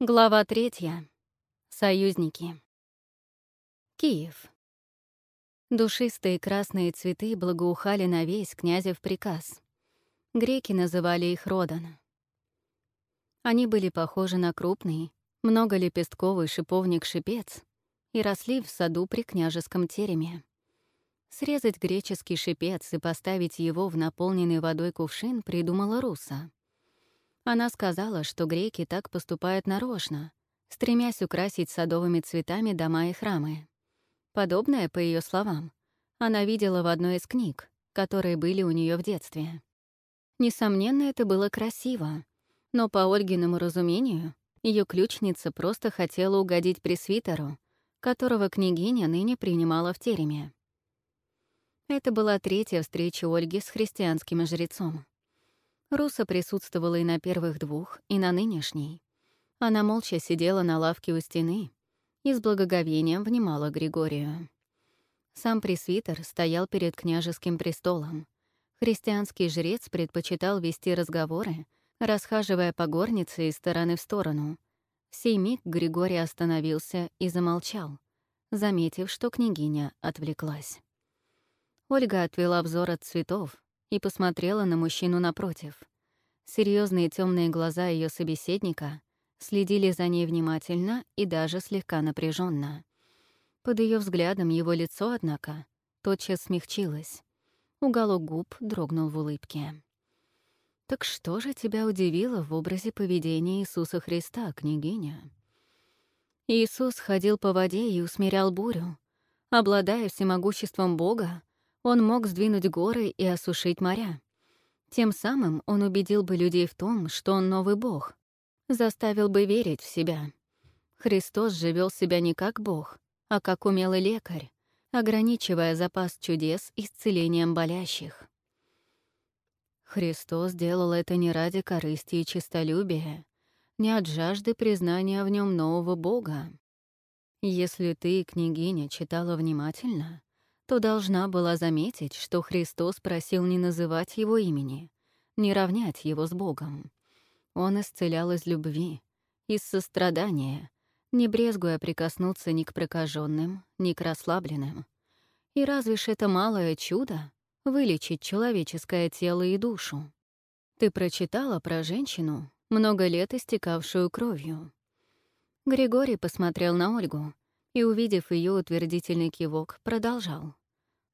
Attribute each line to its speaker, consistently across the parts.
Speaker 1: Глава третья. Союзники. Киев. Душистые красные цветы благоухали на весь князев приказ. Греки называли их родан. Они были похожи на крупный, многолепестковый шиповник-шипец и росли в саду при княжеском тереме. Срезать греческий шипец и поставить его в наполненный водой кувшин придумала Руса. Она сказала, что греки так поступают нарочно, стремясь украсить садовыми цветами дома и храмы. Подобное, по ее словам, она видела в одной из книг, которые были у нее в детстве. Несомненно, это было красиво, но по Ольгиному разумению ее ключница просто хотела угодить пресвитеру, которого княгиня ныне принимала в тереме. Это была третья встреча Ольги с христианским жрецом. Руса присутствовала и на первых двух, и на нынешней. Она молча сидела на лавке у стены и с благоговением внимала Григорию. Сам пресвитер стоял перед княжеским престолом. Христианский жрец предпочитал вести разговоры, расхаживая по горнице из стороны в сторону. В сей миг Григорий остановился и замолчал, заметив, что княгиня отвлеклась. Ольга отвела взор от цветов, и посмотрела на мужчину напротив. Серьезные темные глаза ее собеседника следили за ней внимательно и даже слегка напряженно. Под ее взглядом его лицо, однако, тотчас смягчилось. Уголок губ дрогнул в улыбке. «Так что же тебя удивило в образе поведения Иисуса Христа, княгиня?» Иисус ходил по воде и усмирял бурю. Обладая всемогуществом Бога, он мог сдвинуть горы и осушить моря. Тем самым он убедил бы людей в том, что он новый бог, заставил бы верить в себя. Христос живел себя не как бог, а как умелый лекарь, ограничивая запас чудес исцелением болящих. Христос делал это не ради корысти и честолюбия, не от жажды признания в нем нового Бога. Если ты, княгиня, читала внимательно, то должна была заметить, что Христос просил не называть его имени, не равнять его с Богом. Он исцелял из любви, из сострадания, не брезгуя прикоснуться ни к прокаженным, ни к расслабленным. И разве ж это малое чудо — вылечить человеческое тело и душу? Ты прочитала про женщину, много лет истекавшую кровью. Григорий посмотрел на Ольгу и, увидев ее утвердительный кивок, продолжал.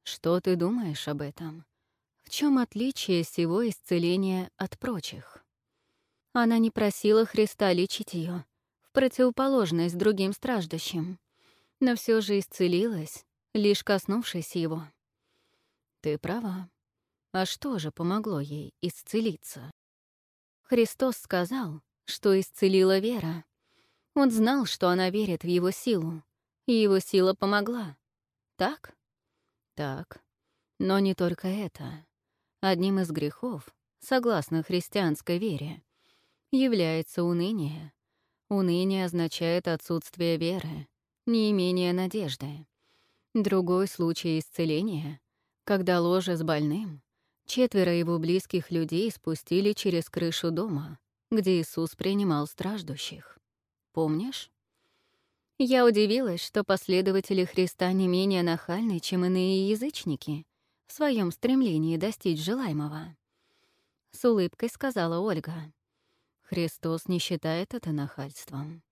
Speaker 1: Что ты думаешь об этом? В чем отличие сего исцеления от прочих? Она не просила Христа лечить ее, в противоположность другим страждущим, но все же исцелилась, лишь коснувшись его. Ты права. А что же помогло ей исцелиться? Христос сказал, что исцелила вера. Он знал, что она верит в его силу, и его сила помогла. Так? Так, но не только это. Одним из грехов, согласно христианской вере, является уныние. Уныние означает отсутствие веры, неимение надежды. Другой случай исцеления, когда ложе с больным, четверо его близких людей спустили через крышу дома, где Иисус принимал страждущих. Помнишь? Я удивилась, что последователи Христа не менее нахальны, чем иные язычники, в своем стремлении достичь желаемого. С улыбкой сказала Ольга. Христос не считает это нахальством.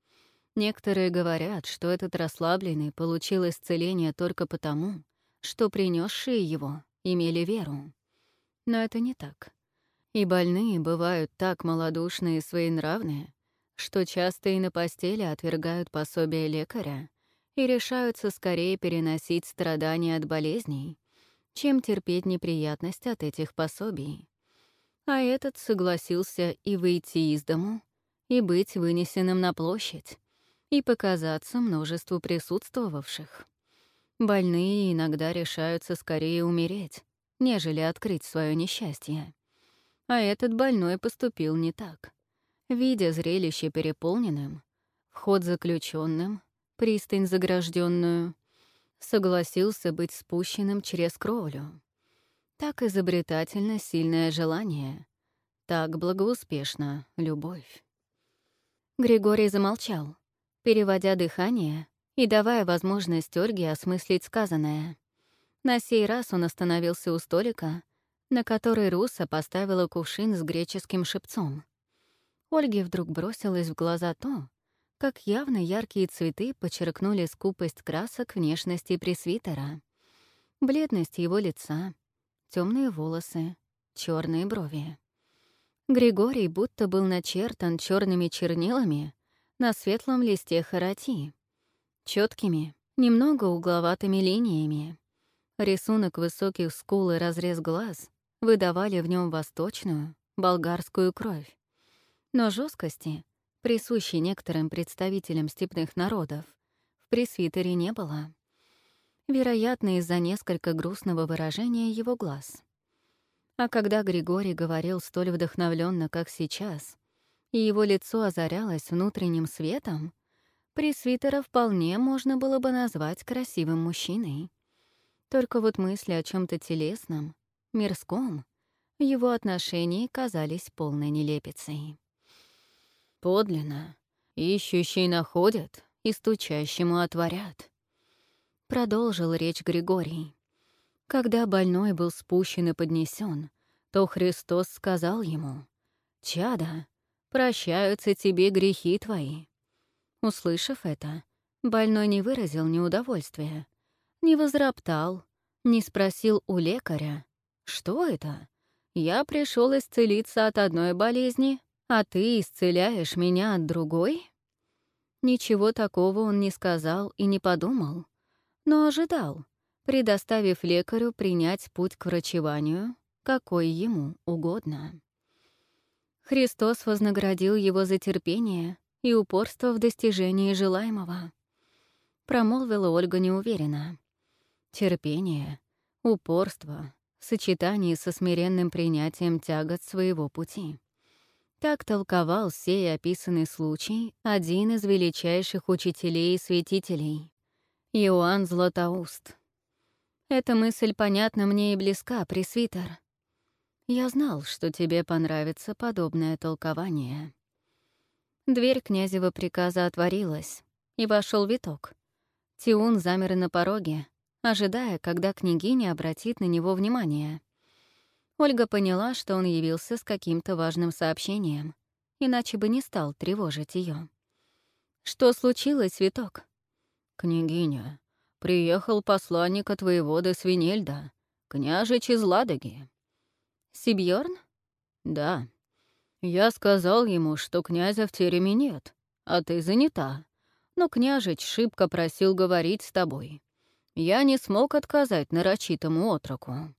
Speaker 1: Некоторые говорят, что этот расслабленный получил исцеление только потому, что принесшие его имели веру. Но это не так. И больные бывают так малодушные и своенравные, что часто и на постели отвергают пособие лекаря и решаются скорее переносить страдания от болезней, чем терпеть неприятность от этих пособий. А этот согласился и выйти из дому, и быть вынесенным на площадь, и показаться множеству присутствовавших. Больные иногда решаются скорее умереть, нежели открыть свое несчастье. А этот больной поступил не так. Видя зрелище переполненным, вход заключенным, пристань загражденную, согласился быть спущенным через кровлю. Так изобретательно сильное желание, так благоуспешно любовь. Григорий замолчал, переводя дыхание и давая возможность Ольге осмыслить сказанное. На сей раз он остановился у столика, на который Руса поставила кувшин с греческим шипцом. Ольге вдруг бросилось в глаза то, как явно яркие цветы подчеркнули скупость красок внешности пресвитера. Бледность его лица, темные волосы, черные брови. Григорий будто был начертан черными чернилами на светлом листе хароти, четкими, немного угловатыми линиями. Рисунок высоких скул и разрез глаз выдавали в нем восточную, болгарскую кровь. Но жесткости, присущей некоторым представителям степных народов, в пресвитере не было. Вероятно, из-за несколько грустного выражения его глаз. А когда Григорий говорил столь вдохновленно, как сейчас, и его лицо озарялось внутренним светом, пресвитера вполне можно было бы назвать красивым мужчиной. Только вот мысли о чем то телесном, мирском, в его отношении казались полной нелепицей. «Подлинно, ищущие находят и стучащему отворят», — продолжил речь Григорий. Когда больной был спущен и поднесен, то Христос сказал ему, «Чада, прощаются тебе грехи твои». Услышав это, больной не выразил неудовольствия, не возроптал, не спросил у лекаря, «Что это? Я пришел исцелиться от одной болезни, а ты исцеляешь меня от другой?» Ничего такого он не сказал и не подумал, но ожидал, предоставив лекарю принять путь к врачеванию, какой ему угодно. Христос вознаградил его за терпение и упорство в достижении желаемого. Промолвила Ольга неуверенно. Терпение, упорство в сочетании со смиренным принятием тягот своего пути. Так толковал сей описанный случай один из величайших учителей и святителей — Иоанн Златоуст. Эта мысль понятна мне и близка, пресвитер. Я знал, что тебе понравится подобное толкование. Дверь князева приказа отворилась, и вошел виток. Тиун замер на пороге, ожидая, когда княгиня обратит на него внимание. Ольга поняла, что он явился с каким-то важным сообщением, иначе бы не стал тревожить ее. «Что случилось, Виток?» «Княгиня, Приехал посланник от воеводы Свинельда, княжич из Ладоги. Сибьорн? Да. Я сказал ему, что князя в тереме нет, а ты занята. Но княжич шибко просил говорить с тобой. Я не смог отказать нарочитому отроку.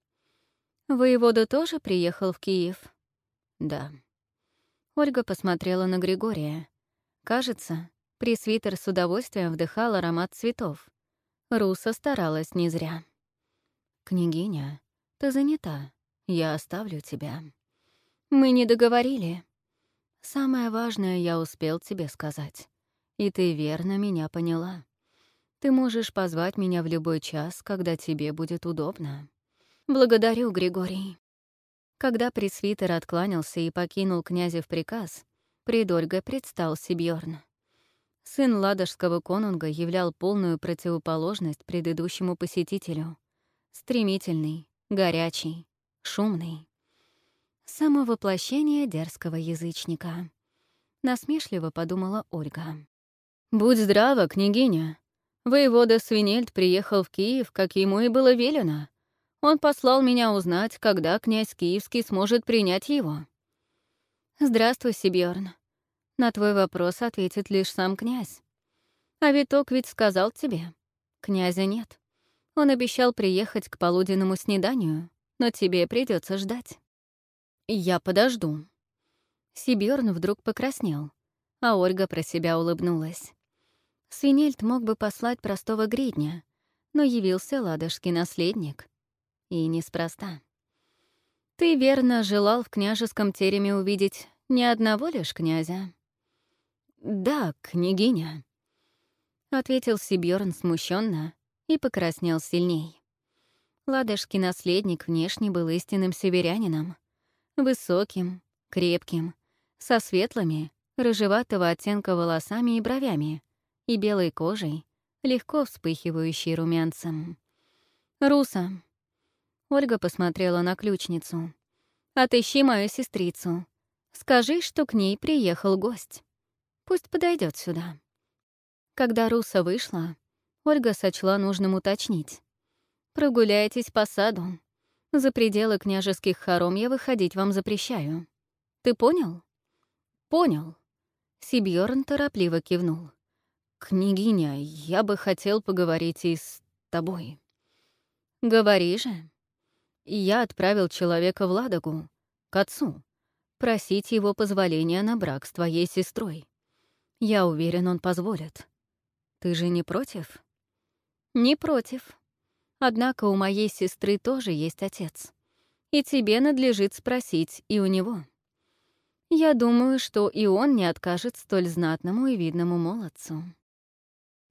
Speaker 1: Воевода тоже приехал в Киев? Да. Ольга посмотрела на Григория. Кажется, пресвитер с удовольствием вдыхал аромат цветов. Руса старалась не зря. «Княгиня, ты занята. Я оставлю тебя». «Мы не договорили». «Самое важное я успел тебе сказать. И ты верно меня поняла. Ты можешь позвать меня в любой час, когда тебе будет удобно». «Благодарю, Григорий». Когда пресвитер откланялся и покинул князя в приказ, пред Ольгой предстал Сибьёрн. Сын ладожского конунга являл полную противоположность предыдущему посетителю. Стремительный, горячий, шумный. Самовоплощение дерзкого язычника. Насмешливо подумала Ольга. «Будь здрава, княгиня. Воевода Свинельд приехал в Киев, как ему и было велено. Он послал меня узнать, когда князь Киевский сможет принять его». «Здравствуй, Сибьёрн», на твой вопрос ответит лишь сам князь. А Виток ведь сказал тебе. Князя нет. Он обещал приехать к полуденному снеданию, но тебе придется ждать. Я подожду. Сибирн вдруг покраснел, а Ольга про себя улыбнулась. Свинельд мог бы послать простого гридня, но явился ладожский наследник. И неспроста. Ты верно желал в княжеском тереме увидеть не одного лишь князя. «Да, княгиня», — ответил Сибьорн смущенно и покраснел сильней. Ладожский наследник внешне был истинным северянином. Высоким, крепким, со светлыми, рыжеватого оттенка волосами и бровями и белой кожей, легко вспыхивающей румянцем. «Руса!» Ольга посмотрела на ключницу. «Отыщи мою сестрицу. Скажи, что к ней приехал гость. Пусть подойдет сюда». Когда Руса вышла, Ольга сочла нужным уточнить. «Прогуляйтесь по саду. За пределы княжеских хором я выходить вам запрещаю. Ты понял?» «Понял». Сибьёрн торопливо кивнул. «Княгиня, я бы хотел поговорить и с тобой». «Говори же». Я отправил человека в Ладогу, к отцу, просить его позволения на брак с твоей сестрой. Я уверен, он позволит. Ты же не против? Не против. Однако у моей сестры тоже есть отец. И тебе надлежит спросить и у него. Я думаю, что и он не откажет столь знатному и видному молодцу.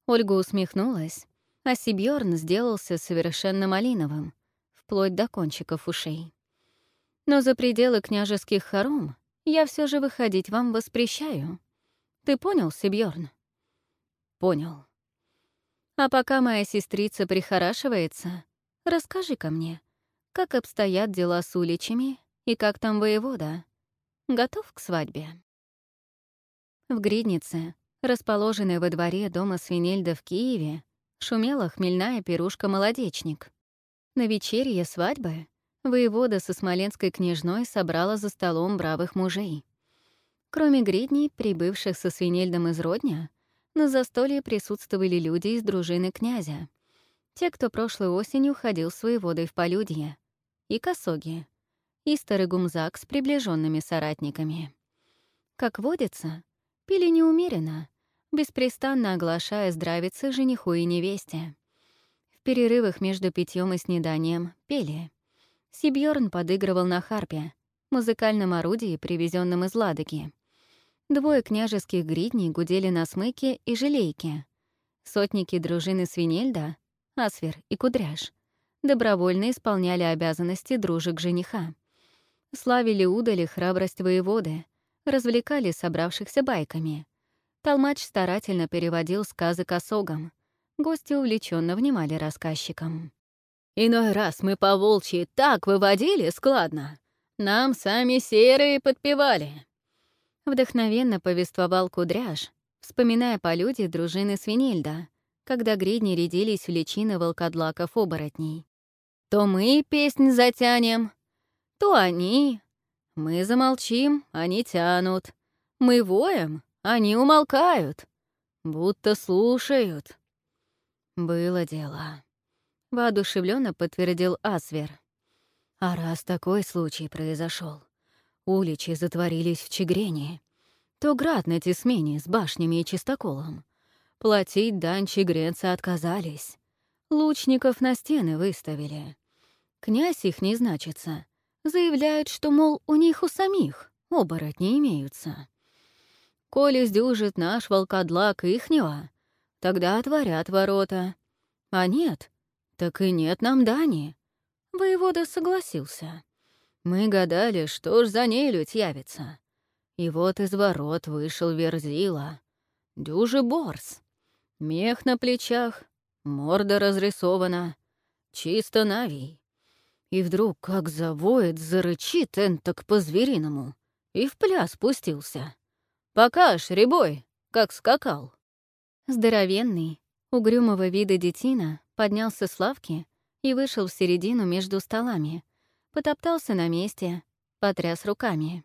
Speaker 1: Ольга усмехнулась, а Сибьорн сделался совершенно малиновым, вплоть до кончиков ушей. Но за пределы княжеских хором я все же выходить вам воспрещаю. Ты понял, Сибьорн? Понял. А пока моя сестрица прихорашивается, расскажи-ка мне, как обстоят дела с уличами и как там воевода? Готов к свадьбе? В Гриднице, расположенной во дворе дома Свинельда в Киеве, шумела хмельная пирушка-молодечник. На вечерье свадьбы воевода со смоленской княжной собрала за столом бравых мужей. Кроме гридней, прибывших со Свинельдом из Родня, на застолье присутствовали люди из дружины князя. Те, кто прошлой осенью ходил с воеводой в полюдье. И косоги. И старый гумзак с приближенными соратниками. Как водится, пили неумеренно, беспрестанно оглашая здравицы жениху и невесте. Перерывах между питьем и снеданием пели. Сибьорн подыгрывал на харпе, музыкальном орудии, привезенном из Ладоги. Двое княжеских гридней гудели на смыке и желейке. Сотники дружины Свинельда, Асвер и Кудряш, добровольно исполняли обязанности дружек жениха. Славили удали храбрость воеводы, развлекали собравшихся байками. Толмач старательно переводил сказы к осогам. Гости увлеченно внимали рассказчикам. «Иной раз мы по волчьи так выводили складно. Нам сами серые подпевали», Вдохновенно повествовал Кудряш, вспоминая по люди дружины Свинельда, когда гридни рядились в личины волкодлаков-оборотней. То мы песнь затянем, то они. Мы замолчим, они тянут. Мы воем, они умолкают, будто слушают. Было дело. Воодушевленно подтвердил Асвер. А раз такой случай произошел, уличи затворились в Чигрене, то град на Тисмене с башнями и чистоколом. Платить дань чигренцы отказались. Лучников на стены выставили. Князь их не значится. Заявляют, что, мол, у них у самих оборотни имеются. Коли сдюжит наш волкодлак ихнего, тогда отворят ворота. А нет, так и нет нам дани. Воевода согласился. Мы гадали, что ж за нелюдь явится. И вот из ворот вышел Верзила. Дюжи борс. Мех на плечах, морда разрисована. Чисто навий. И вдруг как завоет, зарычит энток по-звериному. И в пляс пустился. Покаж, ребой, как скакал. Здоровенный, угрюмого вида детина поднялся с лавки и вышел в середину между столами — потоптался на месте, потряс руками.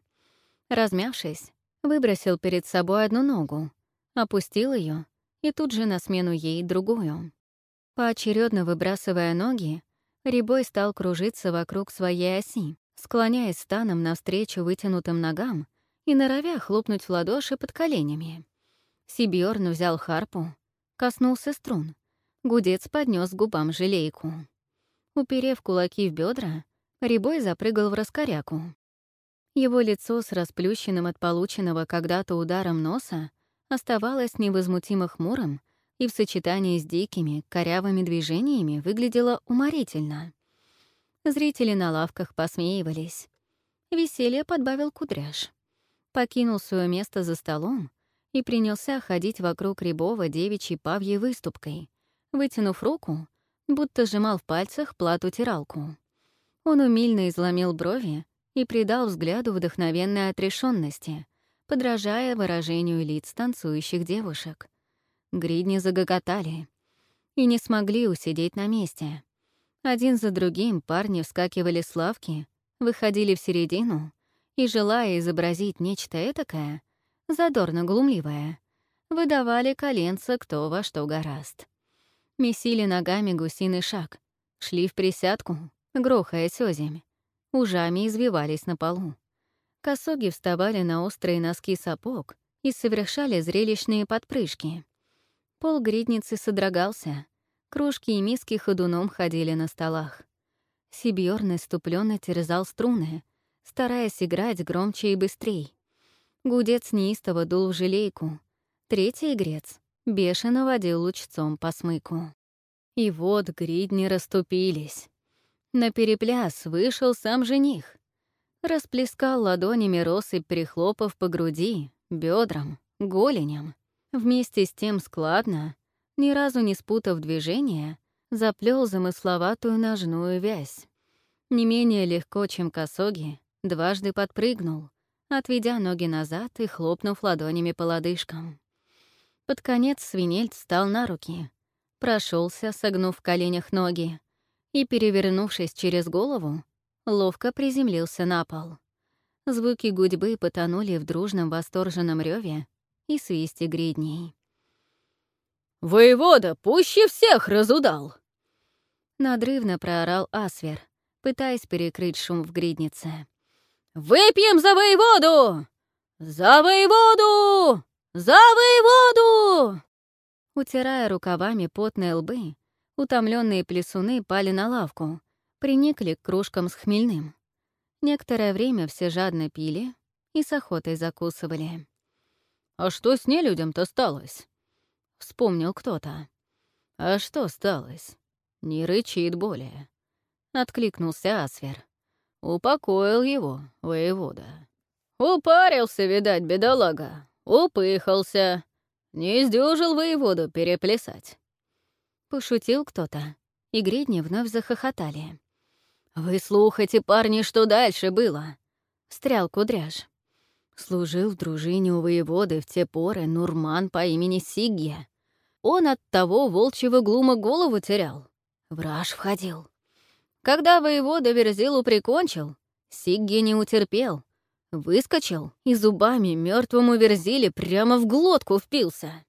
Speaker 1: Размявшись, выбросил перед собой одну ногу, опустил ее и тут же на смену ей другую. Поочередно выбрасывая ноги, Рябой стал кружиться вокруг своей оси, склоняясь станом навстречу вытянутым ногам и норовя хлопнуть в ладоши под коленями. Сибьорн взял харпу, коснулся струн. Гудец поднес губам желейку. Уперев кулаки в бедра, Рябой запрыгал в раскоряку. Его лицо с расплющенным от полученного когда-то ударом носа оставалось невозмутимо хмурым и в сочетании с дикими, корявыми движениями выглядело уморительно. Зрители на лавках посмеивались. Веселье подбавил кудряш. покинул свое место за столом и принялся ходить вокруг Рябова девичьей павьей выступкой, вытянув руку, будто сжимал в пальцах плату-тиралку. Он умильно изломил брови и придал взгляду вдохновенной отрешенности, подражая выражению лиц танцующих девушек. Гридни загоготали и не смогли усидеть на месте. Один за другим парни вскакивали с лавки, выходили в середину и, желая изобразить нечто этакое, задорно-глумливое, выдавали коленца кто во что гораст. Месили ногами гусиный шаг, шли в присядку, грохаясь озимь, ужами извивались на полу. Косоги вставали на острые носки сапог и совершали зрелищные подпрыжки. Пол гридницы содрогался, кружки и миски ходуном ходили на столах. Сибьёрн иступленно терзал струны, стараясь играть громче и быстрей. Гудец неистово дул в желейку. Третий игрец бешено водил лучцом по смыку. И вот гридни расступились. На перепляс вышел сам жених. Расплескал ладонями россыпь прихлопов по груди, бедрам, голеням. Вместе с тем складно, ни разу не спутав движения, заплел замысловатую ножную вязь. Не менее легко, чем косоги, дважды подпрыгнул, отведя ноги назад и хлопнув ладонями по лодыжкам. Под конец свинельц встал на руки, прошелся, согнув в коленях ноги, и, перевернувшись через голову, ловко приземлился на пол. Звуки гудьбы потонули в дружном восторженном реве и свисте гридней.
Speaker 2: «Воевода пуще всех разудал!»
Speaker 1: Надрывно проорал Асвер, пытаясь перекрыть шум в гриднице.
Speaker 2: «Выпьем за воеводу! За воеводу! За воеводу!»
Speaker 1: Утирая рукавами потные лбы, утомленные плесуны пали на лавку, приникли к кружкам с хмельным. Некоторое время все жадно пили и с охотой закусывали.
Speaker 2: «А что с нелюдям-то сталось?»
Speaker 1: — вспомнил кто-то.
Speaker 2: «А что сталось? Не рычит более», — откликнулся Асвер. «Упокоил его, воевода. Упарился, видать, бедолага, упыхался. Не сдюжил воеводу переплясать».
Speaker 1: Пошутил кто-то, и гридни вновь захохотали.
Speaker 2: «Вы слухайте, парни, что дальше было?»
Speaker 1: — стрял кудряш.
Speaker 2: Служил в дружине у воеводы в те поры Нурман по имени Сигья. Он от того волчьего глума голову терял. Враж входил. Когда воевода Верзилу прикончил, Сигья не утерпел. Выскочил и зубами мертвому Верзиле прямо в глотку впился.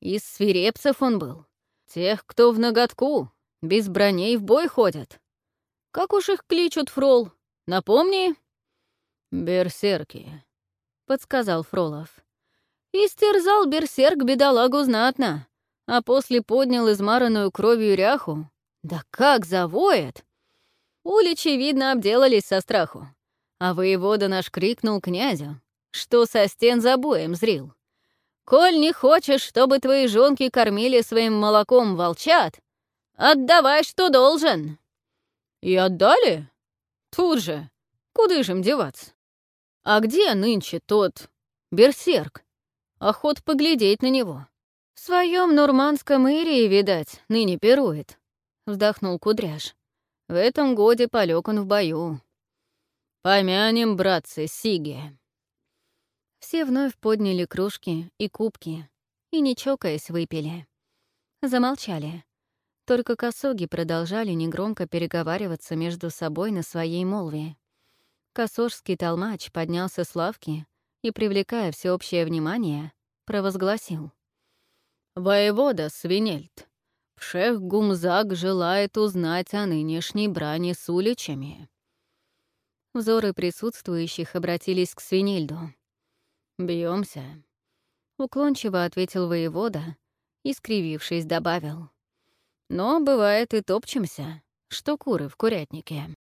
Speaker 2: Из свирепцев он был. Тех, кто в ноготку, без броней в бой ходят. Как уж их кличут, Фрол? Напомни. Берсерки, подсказал Фролов. Истерзал берсерк бедолагу знатно, а после поднял измаранную кровью ряху. Да как завоет! Уличи, видно, обделались со страху. А воевода наш крикнул князю, что со стен за боем зрил. «Коль не хочешь, чтобы твои жонки кормили своим молоком волчат, отдавай, что должен!» «И отдали? Тут же. Куда же им деваться?» А где нынче тот берсерк? Охот поглядеть на него. В своем нурманском ирии, видать, ныне пирует. Вздохнул Кудряш. В этом годе полег он в бою. Помянем, братцы, Сиги.
Speaker 1: Все вновь подняли кружки и кубки и, не чокаясь, выпили. Замолчали. Только косоги продолжали негромко переговариваться между собой на своей молве. Косожский толмач поднялся с лавки и, привлекая всеобщее внимание, провозгласил.
Speaker 2: «Воевода Свинельд, Пшех Гумзак желает узнать о нынешней брани с уличами».
Speaker 1: Взоры присутствующих обратились к Свинельду.
Speaker 2: Бьемся,
Speaker 1: уклончиво ответил воевода и, скривившись, добавил.
Speaker 2: «Но бывает и топчемся, что куры в курятнике».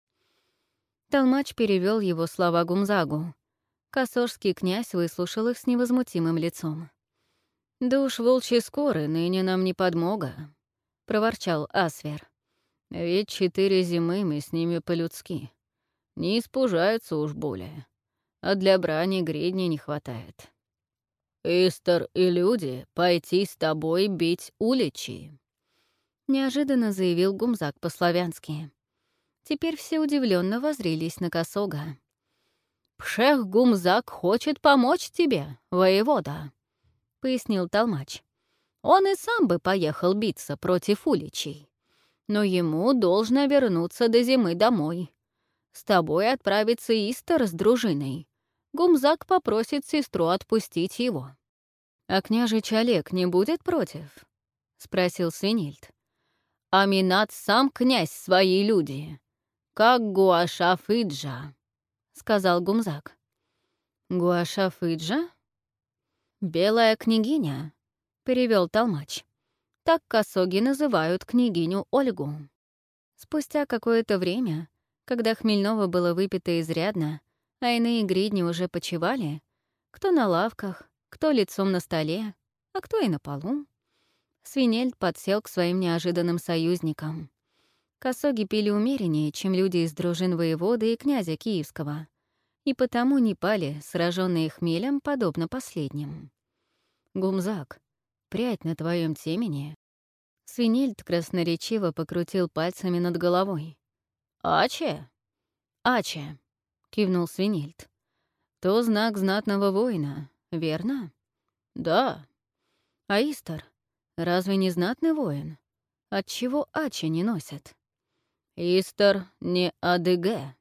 Speaker 1: Толмач перевел его слова Гумзагу. Косожский князь выслушал их с невозмутимым лицом.
Speaker 2: «Да уж волчьи скоры ныне нам не подмога», — проворчал Асвер. «Ведь четыре зимы мы с ними по-людски. Не испужаются уж более. а для брани гридни не хватает. «Истер и люди пойти с тобой бить уличи», —
Speaker 1: неожиданно заявил Гумзак по-славянски. Теперь все удивленно возрились на Косога.
Speaker 2: «Пшех Гумзак хочет помочь тебе, воевода», — пояснил Толмач. «Он и сам бы поехал биться против уличей, но ему должно вернуться до зимы домой. С тобой отправится Истер с дружиной. Гумзак попросит сестру отпустить его».
Speaker 1: «А княжич Олег не будет против?» — спросил Свинильд.
Speaker 2: «Аминат сам князь свои люди, как Гуаша Фиджа», — сказал Гумзак.
Speaker 1: «Гуаша Фиджа?»
Speaker 2: «Белая княгиня», — перевел Толмач. «Так косоги называют княгиню Ольгу».
Speaker 1: Спустя какое-то время, когда Хмельного было выпито изрядно, а иные гридни уже почевали, кто на лавках, кто лицом на столе, а кто и на полу. Свинельд подсел к своим неожиданным союзникам. Косоги пили умереннее, чем люди из дружин воеводы и князя Киевского, и потому не пали, сраженные хмелем, подобно последним. «Гумзак, прядь на твоем темени». Свинельд красноречиво покрутил пальцами над головой.
Speaker 2: «Аче?»
Speaker 1: «Аче», — кивнул Свинельд. «То знак знатного воина, верно?»
Speaker 2: «Да».
Speaker 1: «Аистер, разве не знатный воин? Отчего Аче не носят?»
Speaker 2: «Истер не адыге.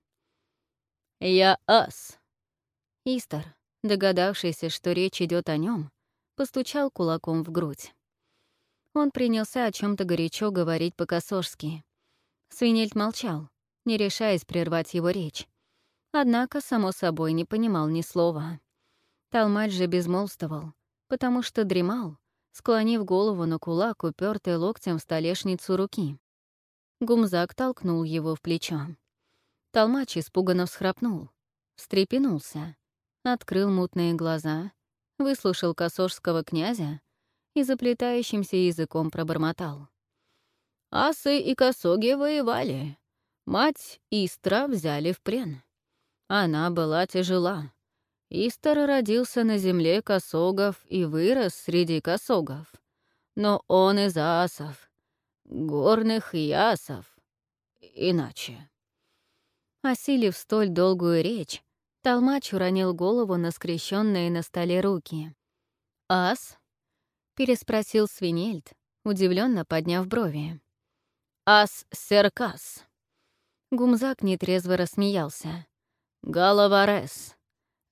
Speaker 2: Я ас».
Speaker 1: Истер, догадавшийся, что речь идет о нем, постучал кулаком в грудь. Он принялся о чем то горячо говорить по-косожски. Свинельд молчал, не решаясь прервать его речь. Однако, само собой, не понимал ни слова. Талмач же безмолвствовал, потому что дремал, склонив голову на кулак, упертый локтем в столешницу руки. Гумзак толкнул его в плечо. Толмач испуганно всхрапнул, встрепенулся, открыл мутные глаза, выслушал косожского князя и заплетающимся языком пробормотал.
Speaker 2: «Асы и косоги воевали. Мать Истра взяли в плен. Она была тяжела. Истер родился на земле косогов и вырос среди косогов. Но он из асов, горных ясов, иначе.
Speaker 1: Осилив столь долгую речь, Толмач уронил голову на скрещенные на столе руки. «Ас?» — переспросил Свинельд, удивленно подняв брови.
Speaker 2: «Ас-серкас».
Speaker 1: Гумзак нетрезво рассмеялся.
Speaker 2: «Головорез,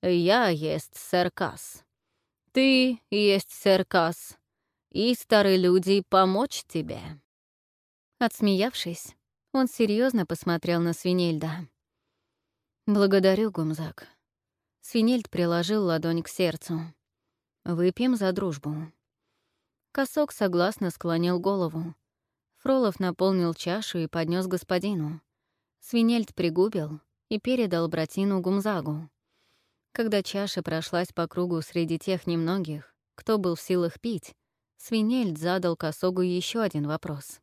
Speaker 2: я есть серкас. Ты есть серкас, и старые люди помочь тебе».
Speaker 1: Отсмеявшись, он серьезно посмотрел на Свинельда. «Благодарю, Гумзак». Свинельд приложил ладонь к сердцу. «Выпьем за дружбу». Косок согласно склонил голову. Фролов наполнил чашу и поднес господину. Свинельд пригубил, и передал братину Гумзагу. Когда чаша прошлась по кругу среди тех немногих, кто был в силах пить, Свинельд задал Косогу еще один вопрос.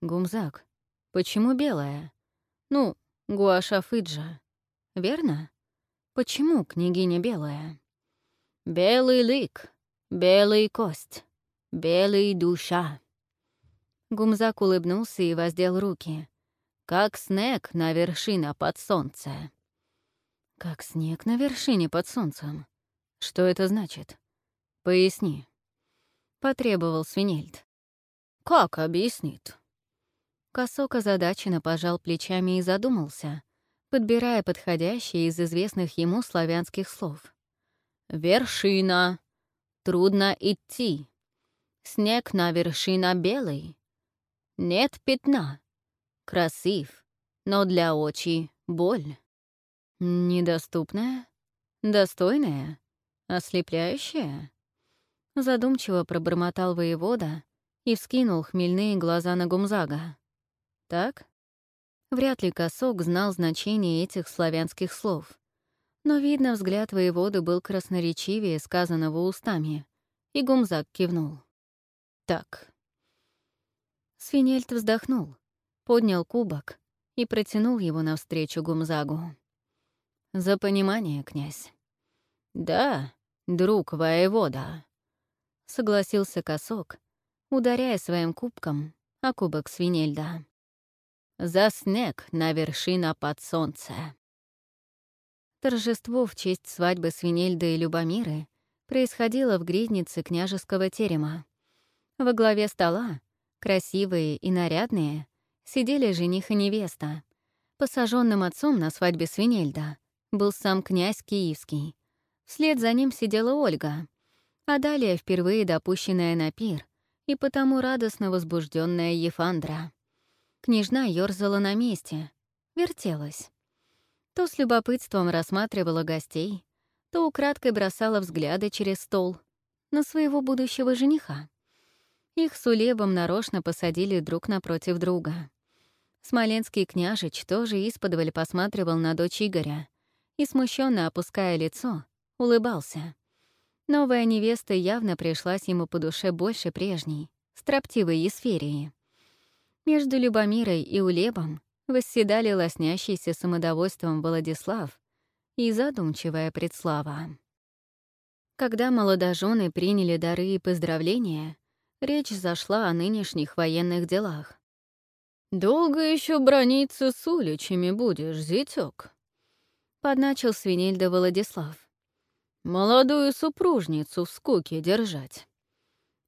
Speaker 1: «Гумзаг, почему белая? Ну, Гуаша Фиджа. Верно? Почему княгиня белая?»
Speaker 2: «Белый лик, белый кость, белый душа».
Speaker 1: Гумзак улыбнулся и воздел руки
Speaker 2: как снег на вершине под солнцем.
Speaker 1: Как снег на вершине под солнцем? Что это значит? Поясни. Потребовал Свинельд.
Speaker 2: Как объяснит?
Speaker 1: Косок озадаченно пожал плечами и задумался, подбирая подходящие из известных ему славянских слов.
Speaker 2: «Вершина. Трудно идти. Снег на вершина белый. Нет пятна красив, но для очи боль.
Speaker 1: Недоступная? Достойная? Ослепляющая? Задумчиво пробормотал воевода и вскинул хмельные глаза на Гумзага. Так? Вряд ли Косок знал значение этих славянских слов. Но, видно, взгляд воеводы был красноречивее сказанного устами, и Гумзаг кивнул. «Так». Свинельт вздохнул поднял кубок и протянул его навстречу Гумзагу. «За понимание, князь». «Да, друг воевода», — согласился Косок, ударяя своим кубком о кубок свинельда. «За снег на вершина под солнце». Торжество в честь свадьбы Свинельда и Любомиры происходило в гриднице княжеского терема. Во главе стола, красивые и нарядные, сидели жених и невеста. Посаженным отцом на свадьбе Свинельда был сам князь Киевский. Вслед за ним сидела Ольга, а далее впервые допущенная на пир и потому радостно возбужденная Ефандра. Княжна ёрзала на месте, вертелась. То с любопытством рассматривала гостей, то украдкой бросала взгляды через стол на своего будущего жениха. Их с Улебом нарочно посадили друг напротив друга. Смоленский княжич тоже исподволь посматривал на дочь Игоря и, смущенно опуская лицо, улыбался. Новая невеста явно пришлась ему по душе больше прежней, строптивой Есферии. Между Любомирой и Улебом восседали лоснящийся самодовольством Владислав и задумчивая предслава. Когда молодожены приняли дары и поздравления, речь зашла о нынешних военных делах. «Долго еще брониться с уличами будешь, зятёк?» — подначил свинельда Владислав. «Молодую супружницу в скуке держать».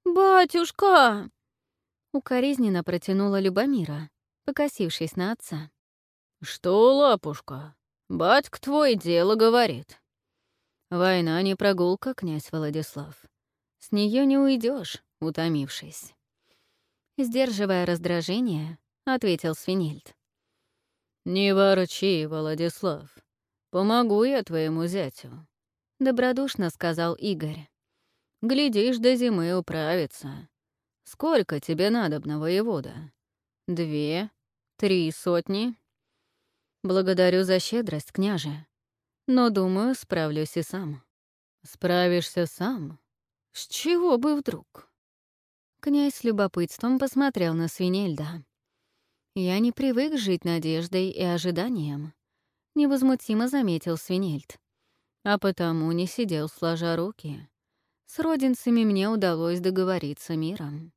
Speaker 2: «Батюшка!»
Speaker 1: — укоризненно протянула Любомира покосившись на отца.
Speaker 2: «Что, лапушка, батька твой дело говорит».
Speaker 1: «Война не прогулка, князь Владислав. С нее не уйдешь, утомившись». Сдерживая раздражение, ответил Свинельд.
Speaker 2: «Не ворчи, Владислав. Помогу я твоему зятю», — добродушно сказал Игорь. «Глядишь, до зимы управиться. Сколько тебе надобно, воевода?» Две? Три сотни?
Speaker 1: Благодарю за щедрость, княже. Но, думаю, справлюсь и сам.
Speaker 2: Справишься сам? С чего бы вдруг?
Speaker 1: Князь с любопытством посмотрел на Свинельда. Я не привык жить надеждой и ожиданием. Невозмутимо заметил Свинельд. А потому не сидел сложа руки. С родинцами мне удалось договориться миром.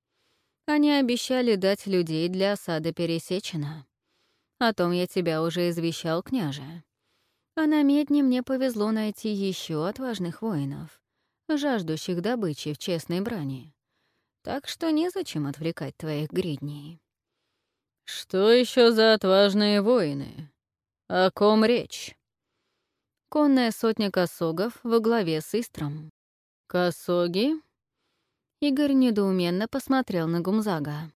Speaker 1: Они обещали дать людей для осады Пересечена. О том я тебя уже извещал, княже. А на Медне мне повезло найти еще отважных воинов, жаждущих добычи в честной брани. Так что незачем отвлекать твоих гридней.
Speaker 2: «Что еще за отважные воины? О ком речь?»
Speaker 1: Конная сотня косогов во главе с Истром.
Speaker 2: «Косоги?»
Speaker 1: Игорь недоуменно посмотрел на Гумзага.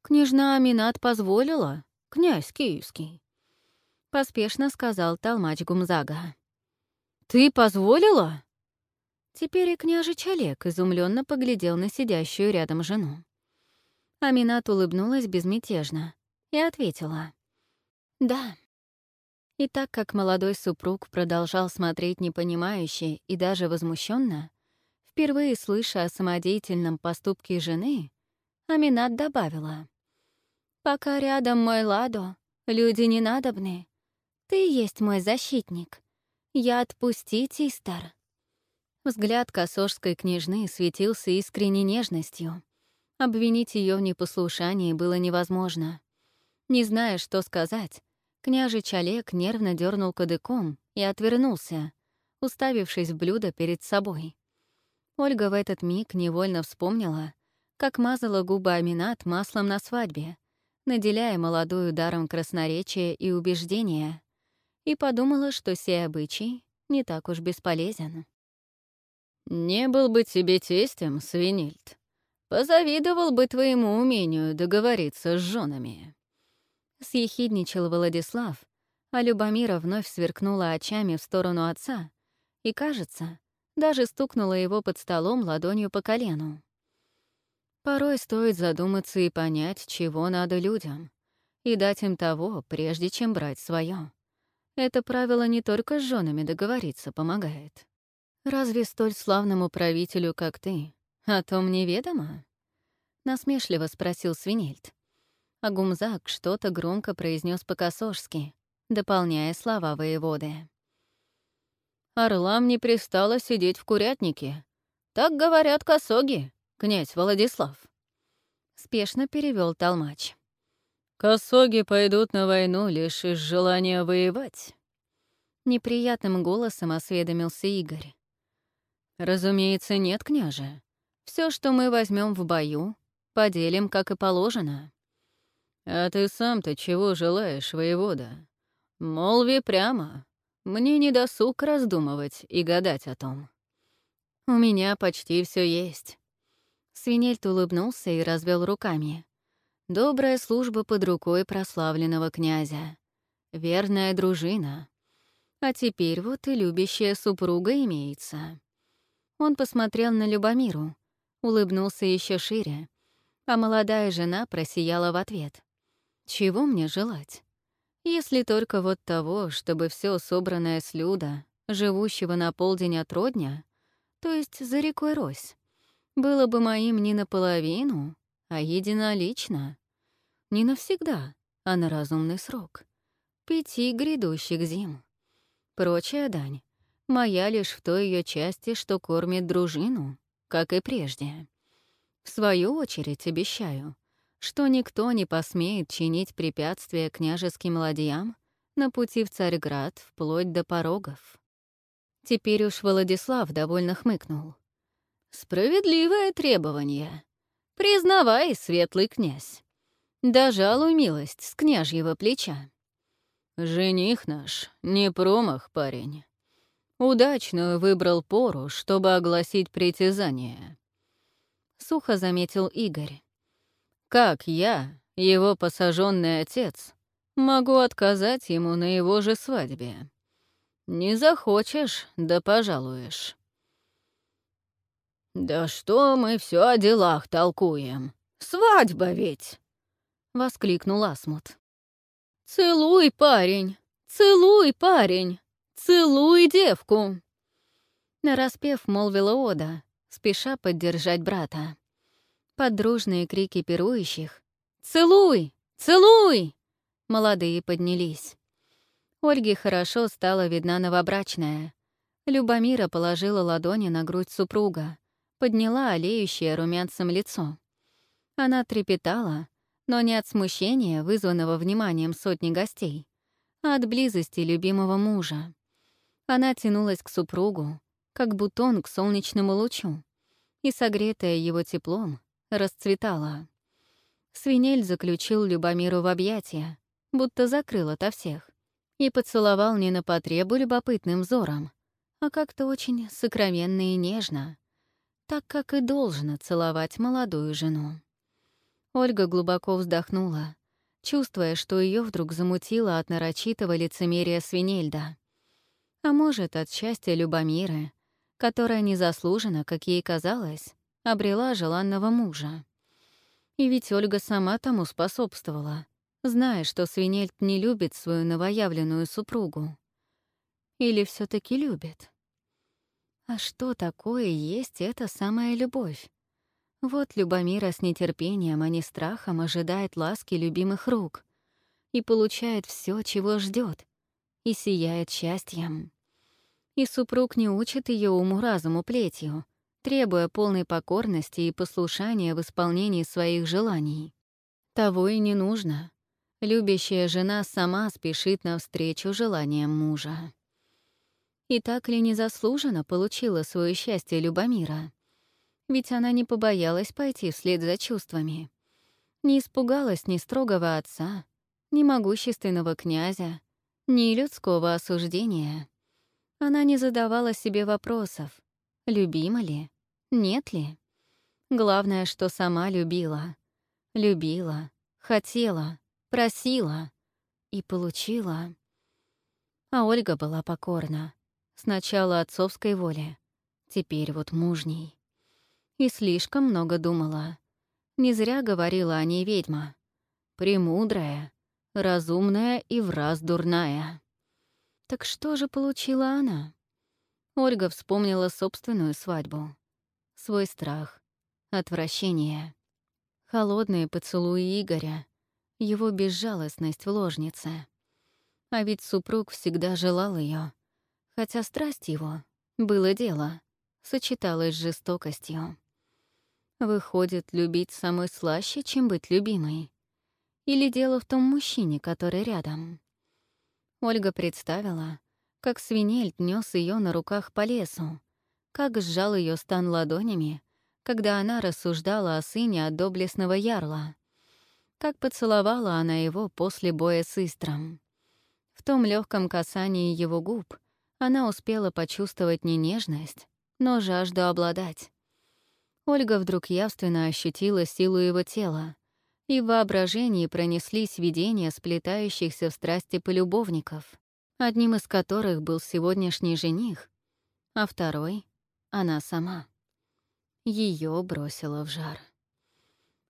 Speaker 1: «Княжна Аминат позволила, князь киевский», — поспешно сказал толмач Гумзага.
Speaker 2: «Ты позволила?»
Speaker 1: Теперь и княжич Олег изумленно поглядел на сидящую рядом жену. Аминат улыбнулась безмятежно и ответила. «Да». И так как молодой супруг продолжал смотреть непонимающе и даже возмущенно, Впервые слыша о самодеятельном поступке жены, Аминат добавила. «Пока рядом мой Ладо, люди не надобны. Ты есть мой защитник. Я отпустить, Истар». Взгляд косожской княжны светился искренней нежностью. Обвинить ее в непослушании было невозможно. Не зная, что сказать, княжич Олег нервно дернул кадыком и отвернулся, уставившись в блюдо перед собой. Ольга в этот миг невольно вспомнила, как мазала губы Аминат маслом на свадьбе, наделяя молодую даром красноречия и убеждения, и подумала, что сей обычай не так уж бесполезен.
Speaker 2: «Не был бы тебе тестем, Свинильд. Позавидовал бы твоему умению договориться с женами».
Speaker 1: Съехидничал Владислав, а Любомира вновь сверкнула очами в сторону отца, и, кажется, даже стукнула его под столом ладонью по колену. Порой стоит задуматься и понять, чего надо людям, и дать им того, прежде чем брать свое. Это правило не только с женами договориться помогает. Разве столь славному правителю, как ты, о том неведомо? Насмешливо спросил Свинельд. А Гумзак что-то громко произнес по-косожски, дополняя слова воеводы.
Speaker 2: Орлам не пристало сидеть в курятнике. Так говорят косоги, князь Владислав. Спешно перевел толмач. Косоги пойдут на войну лишь из желания воевать. Неприятным голосом осведомился Игорь. Разумеется, нет, княже. Все, что мы возьмем в бою, поделим, как и положено. А ты сам-то чего желаешь, воевода? Молви прямо. Мне не досуг раздумывать и гадать о том. У меня почти все есть. Свинельт улыбнулся и развел руками. Добрая служба под рукой прославленного князя. Верная дружина. А теперь вот и любящая супруга имеется. Он посмотрел на Любомиру, улыбнулся еще шире, а молодая жена просияла в ответ. «Чего мне желать? Если только вот того, чтобы все собранное с живущего на полдень от родня, то есть за рекой Рось, было бы моим не наполовину, а единолично. Не навсегда, а на разумный срок. Пяти грядущих зим. Прочая дань моя лишь в той ее части, что кормит дружину, как и прежде. В свою очередь обещаю, что никто не посмеет чинить препятствия княжеским ладьям на пути в Царьград вплоть до порогов. Теперь уж Владислав довольно хмыкнул. «Справедливое требование. Признавай, светлый князь. Дожалуй милость с княжьего плеча. Жених наш не промах, парень. Удачную выбрал пору, чтобы огласить притязание. Сухо заметил Игорь. Как я, его посаженный отец, могу отказать ему на его же свадьбе? Не захочешь, да пожалуешь. «Да что мы все о делах толкуем? Свадьба ведь!» — воскликнул Асмут. «Целуй, парень! Целуй, парень! Целуй девку!» Нараспев молвила Ода, спеша поддержать брата. Под дружные крики пирующих «Целуй! Целуй!» молодые поднялись. Ольге хорошо стала видна новобрачная. Любомира положила ладони на грудь супруга, подняла олеющее румянцем лицо. Она трепетала, но не от смущения, вызванного вниманием сотни гостей, а от близости любимого мужа. Она тянулась к супругу, как бутон к солнечному лучу, и, согретая его теплом, расцветала. Свинель заключил Любомиру в объятия, будто закрыл ото всех, и поцеловал не на потребу любопытным взором, а как-то очень сокровенно и нежно, так как и должно целовать молодую жену. Ольга глубоко вздохнула, чувствуя, что ее вдруг замутило от нарочитого лицемерия Свинельда. А может, от счастья Любомиры, которая незаслуженно, как ей казалось, обрела желанного мужа. И ведь Ольга сама тому способствовала, зная, что Свинельд не любит свою новоявленную супругу. Или все таки любит? А что такое есть эта самая любовь? Вот Любомира с нетерпением, а не страхом ожидает ласки любимых рук и получает все, чего ждет, и сияет счастьем. И супруг не учит ее уму-разуму плетью, требуя полной покорности и послушания в исполнении своих желаний. Того и не нужно. Любящая жена сама спешит навстречу желаниям мужа. И так ли незаслуженно получила свое счастье Любомира? Ведь она не побоялась пойти вслед за чувствами. Не испугалась ни строгого отца, ни могущественного князя, ни людского осуждения. Она не задавала себе вопросов, Любима ли? Нет ли? Главное, что сама любила. Любила, хотела, просила и получила. А Ольга была покорна. Сначала отцовской воле, теперь вот мужней. И слишком много думала. Не зря говорила о ней ведьма. Премудрая, разумная и враз дурная. Так что же получила она? Ольга вспомнила собственную свадьбу. Свой страх, отвращение, холодные поцелуи Игоря, его безжалостность в ложнице. А ведь супруг всегда желал ее,
Speaker 1: Хотя страсть его, было дело, сочеталась с жестокостью. Выходит, любить самой слаще, чем быть любимой. Или дело в том мужчине, который рядом. Ольга представила, как свинель нес ее на руках по лесу, как сжал ее стан ладонями, когда она рассуждала о сыне от доблестного ярла, как поцеловала она его после боя с Истром. В том легком касании его губ она успела почувствовать не нежность, но жажду обладать. Ольга вдруг явственно ощутила силу его тела, и в воображении пронеслись видения сплетающихся в страсти полюбовников, одним из которых был сегодняшний жених, а второй — она сама. Ее бросило в жар.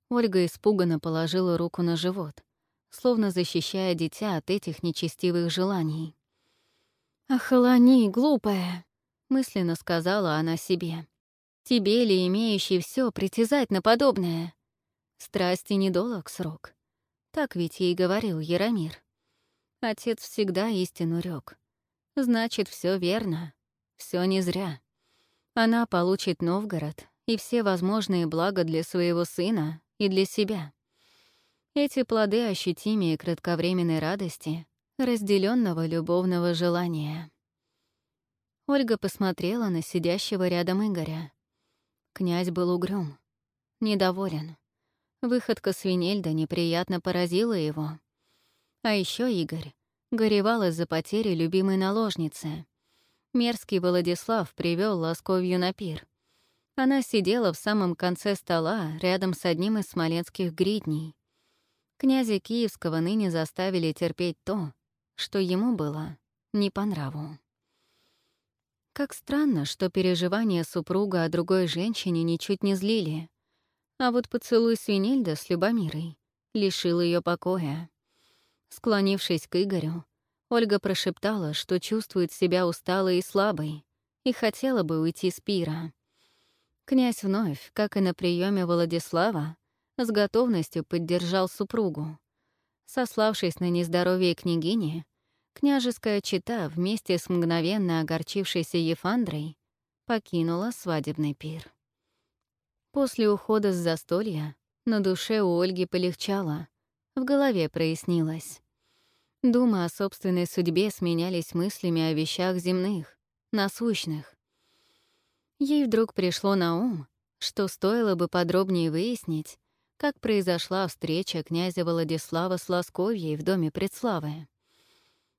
Speaker 1: Ольга испуганно положила руку на живот, словно защищая дитя от этих нечестивых желаний. «Охолони, глупая!» — мысленно сказала она себе. «Тебе ли, имеющий все притязать на подобное? Страсти недолог срок». Так ведь ей говорил Яромир. Отец всегда истину рёк. Значит, все верно, все не зря. Она получит Новгород и все возможные блага для своего сына и для себя. Эти плоды ощутимее кратковременной радости, разделенного любовного желания. Ольга посмотрела на сидящего рядом Игоря. Князь был угрюм, недоволен. Выходка Свинельда неприятно поразила его. А еще Игорь горевал из-за потери любимой наложницы. Мерзкий Владислав привел Ласковью на пир. Она сидела в самом конце стола, рядом с одним из смоленских гридней. Князя Киевского ныне заставили терпеть то, что ему было не по нраву. Как странно, что переживания супруга о другой женщине ничуть не злили, а вот поцелуй Свинельда с Любомирой лишил ее покоя. Склонившись к Игорю, Ольга прошептала, что чувствует себя усталой и слабой и хотела бы уйти с пира. Князь вновь, как и на приеме Владислава, с готовностью поддержал супругу. Сославшись на нездоровье княгини, княжеская чита вместе с мгновенно огорчившейся Ефандрой покинула свадебный пир. После ухода с застолья на душе у Ольги полегчало, в голове прояснилось. Думы о собственной судьбе сменялись мыслями о вещах земных, насущных. Ей вдруг пришло на ум, что стоило бы подробнее выяснить, как произошла встреча князя Владислава с Ласковьей в доме Предславы.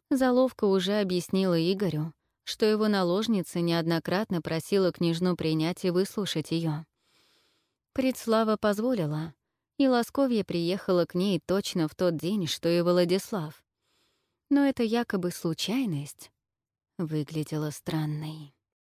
Speaker 1: Заловка уже объяснила Игорю, что его наложница неоднократно просила княжну принять и выслушать ее. Предслава позволила, и Ласковья приехала к ней точно в тот день, что и Владислав. Но это якобы случайность выглядела странной.